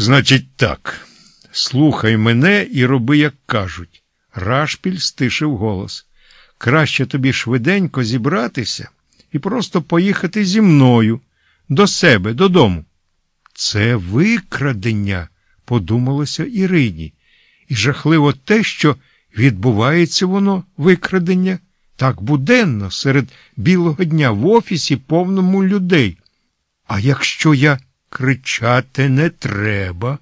Значить, так. Слухай мене і роби, як кажуть. Рашпіль стишив голос. Краще тобі швиденько зібратися і просто поїхати зі мною до себе, додому. Це викрадення, подумалося Ірині, і жахливо те, що відбувається воно викрадення так буденно серед білого дня в офісі повному людей. А якщо я кричати не треба,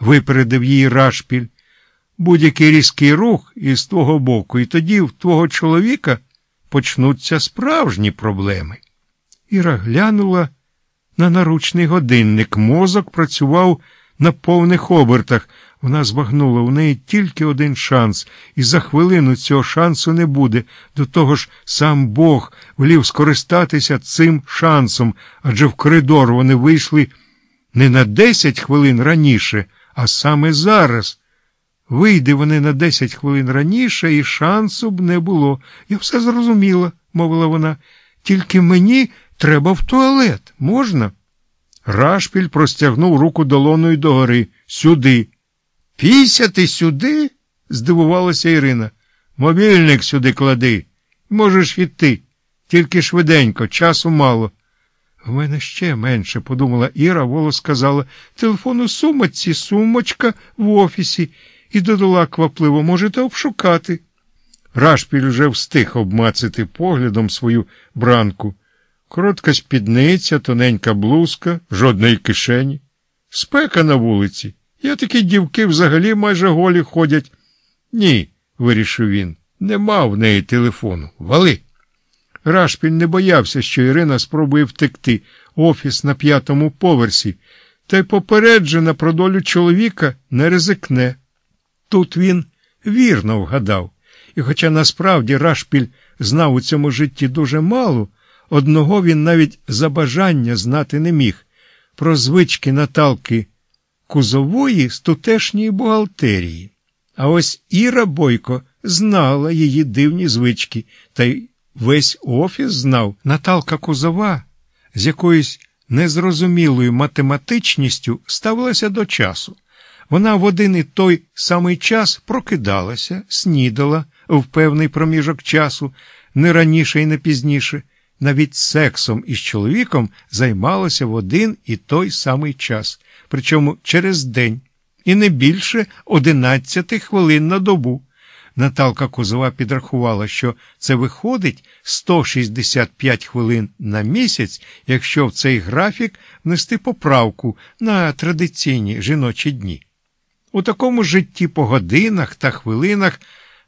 випередив її Рашпіль. Будь-який різкий рух із твого боку, і тоді в твого чоловіка почнуться справжні проблеми. Іра глянула на наручний годинник. Мозок працював на повних обертах. Вона збагнула у неї тільки один шанс, і за хвилину цього шансу не буде. До того ж, сам Бог волів скористатися цим шансом, адже в коридор вони вийшли не на десять хвилин раніше, а саме зараз. Вийде вони на десять хвилин раніше, і шансу б не було. Я все зрозуміла, мовила вона. Тільки мені треба в туалет. Можна? Рашпіль простягнув руку долоною догори. Сюди. Пісяти сюди? здивувалася Ірина. Мобільник сюди клади. Можеш іти. Тільки швиденько, часу мало. В мене ще менше, подумала Іра, волос сказала. Телефон у сумочці, сумочка в офісі, і додала квапливо, можете обшукати. Рашпіль уже встиг обмацати поглядом свою бранку. Коротка спідниця, тоненька блузка, жодної кишені. Спека на вулиці. Я такі дівки взагалі майже голі ходять. Ні, вирішив він, нема в неї телефону. Вали. Рашпіль не боявся, що Ірина спробує втекти офіс на п'ятому поверсі, та й попереджена про долю чоловіка не ризикне. Тут він вірно вгадав, і, хоча насправді Рашпіль знав у цьому житті дуже мало, одного він навіть за бажання знати не міг про звички Наталки Кузової з тутешньої бухгалтерії. А ось Іра Бойко знала її дивні звички, та й весь офіс знав Наталка Кузова з якоюсь незрозумілою математичністю ставилася до часу. Вона в один і той самий час прокидалася, снідала в певний проміжок часу, не раніше і не пізніше, навіть сексом із чоловіком займалася в один і той самий час, причому через день, і не більше одинадцяти хвилин на добу. Наталка Козова підрахувала, що це виходить 165 хвилин на місяць, якщо в цей графік внести поправку на традиційні жіночі дні. У такому житті по годинах та хвилинах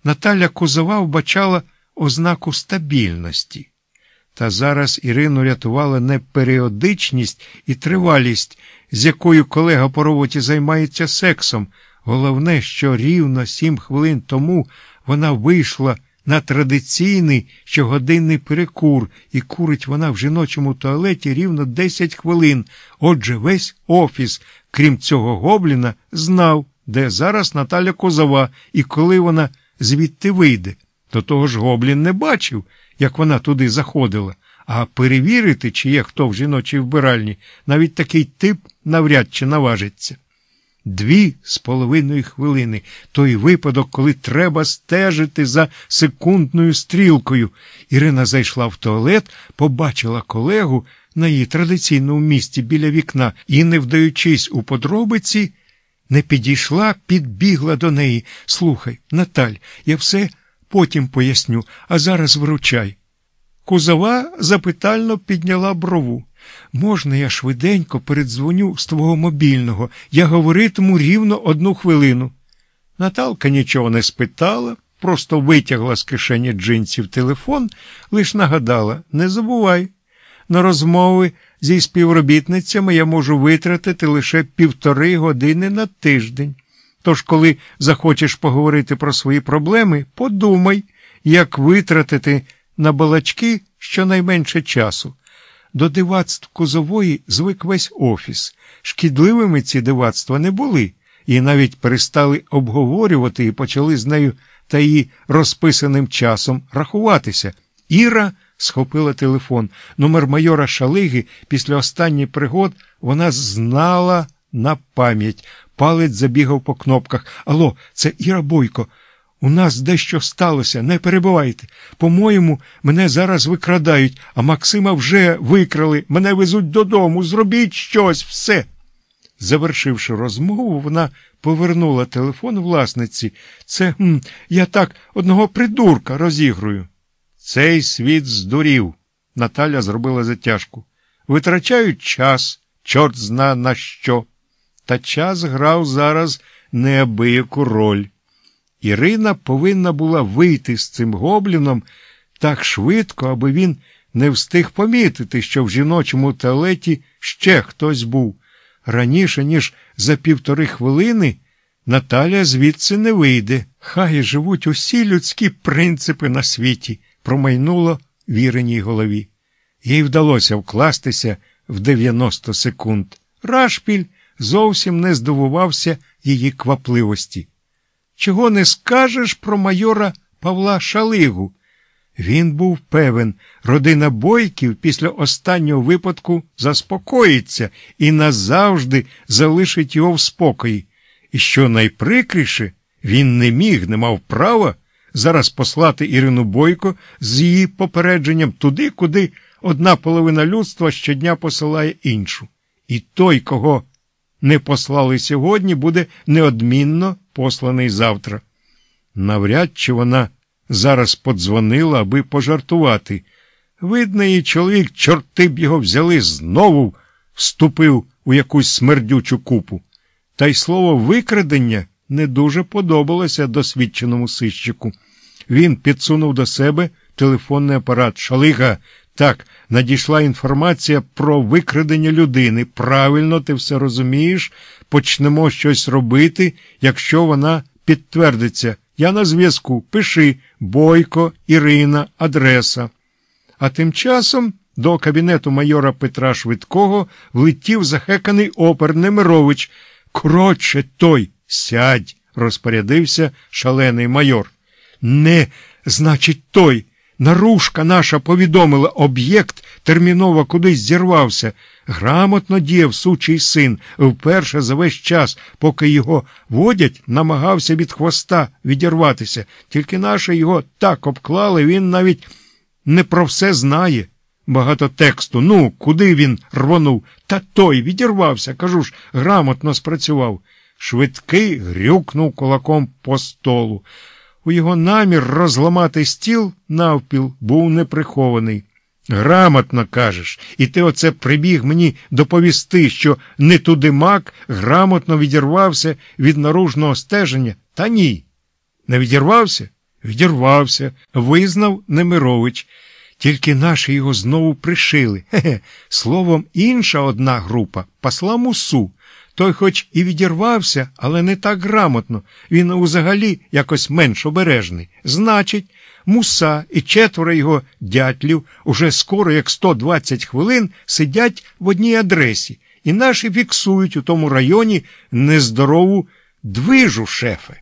Наталя Кузова вбачала ознаку стабільності. Та зараз Ірину рятувала не періодичність і тривалість, з якою колега по роботі займається сексом. Головне, що рівно сім хвилин тому вона вийшла на традиційний щогодинний перекур, і курить вона в жіночому туалеті рівно 10 хвилин. Отже, весь офіс, крім цього гобліна, знав, де зараз Наталя Козова і коли вона звідти вийде. До того ж гоблін не бачив, як вона туди заходила, а перевірити, чи є хто в жіночій вбиральні, навіть такий тип навряд чи наважиться. Дві з половиною хвилини той випадок, коли треба стежити за секундною стрілкою. Ірина зайшла в туалет, побачила колегу на її традиційному місці біля вікна і, не вдаючись у подробиці, не підійшла, підбігла до неї. Слухай, Наталь, я все потім поясню, а зараз вручай. Кузова запитально підняла брову. Можна, я швиденько передзвоню з твого мобільного, я говоритиму рівно одну хвилину. Наталка нічого не спитала, просто витягла з кишені джинсів телефон, лиш нагадала не забувай. На розмови зі співробітницями я можу витратити лише півтори години на тиждень. Тож, коли захочеш поговорити про свої проблеми, подумай, як витратити на балачки щонайменше часу. До дивацтв козової звик весь офіс. Шкідливими ці дивацтва не були, і навіть перестали обговорювати і почали з нею та її розписаним часом рахуватися. Іра схопила телефон. Номер майора Шалиги після останніх пригод вона знала на пам'ять. Палець забігав по кнопках. Алло, це Іра Бойко. У нас дещо сталося, не перебувайте. По-моєму, мене зараз викрадають, а Максима вже викрали, мене везуть додому. Зробіть щось, все. Завершивши розмову, вона повернула телефон власниці. Це м, я так одного придурка розігрую. Цей світ здурів. Наталя зробила затяжку. Витрачають час, чорт зна на що. Та час грав зараз неабияку роль. Ірина повинна була вийти з цим гобліном так швидко, аби він не встиг помітити, що в жіночому туалеті ще хтось був. Раніше, ніж за півтори хвилини, Наталя звідси не вийде. Хай живуть усі людські принципи на світі, промайнуло в Іриній голові. Їй вдалося вкластися в 90 секунд. Рашпіль зовсім не здивувався її квапливості. Чого не скажеш про майора Павла Шалигу? Він був певен, родина бойків після останнього випадку заспокоїться і назавжди залишить його в спокої. І що найприкріше, він не міг, не мав права зараз послати Ірину Бойко з її попередженням туди, куди одна половина людства щодня посилає іншу. І той, кого не послали сьогодні, буде неодмінно посланий завтра. Навряд чи вона зараз подзвонила, аби пожартувати. Видно, її чоловік, чорти б його взяли, знову вступив у якусь смердючу купу. Та й слово викрадення не дуже подобалося досвідченому сищику. Він підсунув до себе телефонний апарат. Шалига, так, надійшла інформація про викрадення людини. Правильно, ти все розумієш, почнемо щось робити, якщо вона підтвердиться. Я на зв'язку. Пиши Бойко, Ірина, адреса. А тим часом до кабінету майора Петра Швидкого влетів захеканий опер Немирович. Коротше, той, сядь, розпорядився шалений майор. Не, значить, той. Нарушка наша повідомила, об'єкт терміново кудись зірвався. Грамотно діяв сучий син, вперше за весь час, поки його водять, намагався від хвоста відірватися. Тільки наше його так обклали, він навіть не про все знає. Багато тексту. Ну, куди він рвонув? Та той відірвався, кажу ж, грамотно спрацював. Швидкий грюкнув кулаком по столу. У його намір розламати стіл навпіл був неприхований. Грамотно кажеш, і ти оце прибіг мені доповісти, що не туди мак грамотно відірвався від наружного стеження. Та ні. Не відірвався? Відірвався, визнав Немирович. Тільки наші його знову пришили. Хе-хе. Словом, інша одна група пасла мусу. Той хоч і відірвався, але не так грамотно. Він узагалі якось менш обережний. Значить, муса і четверо його дятлів уже скоро, як 120 хвилин, сидять в одній адресі, і наші фіксують у тому районі нездорову движу шефе.